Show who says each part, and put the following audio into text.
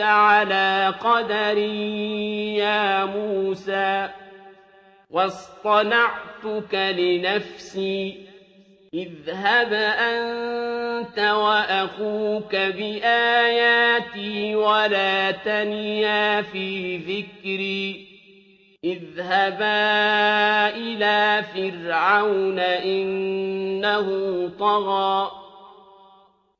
Speaker 1: على قدر يا موسى واصطنعتك لنفسي اذهب أنت وأخوك بآياتي ولا تنيا في ذكري اذهبا إلى فرعون إنه طغى.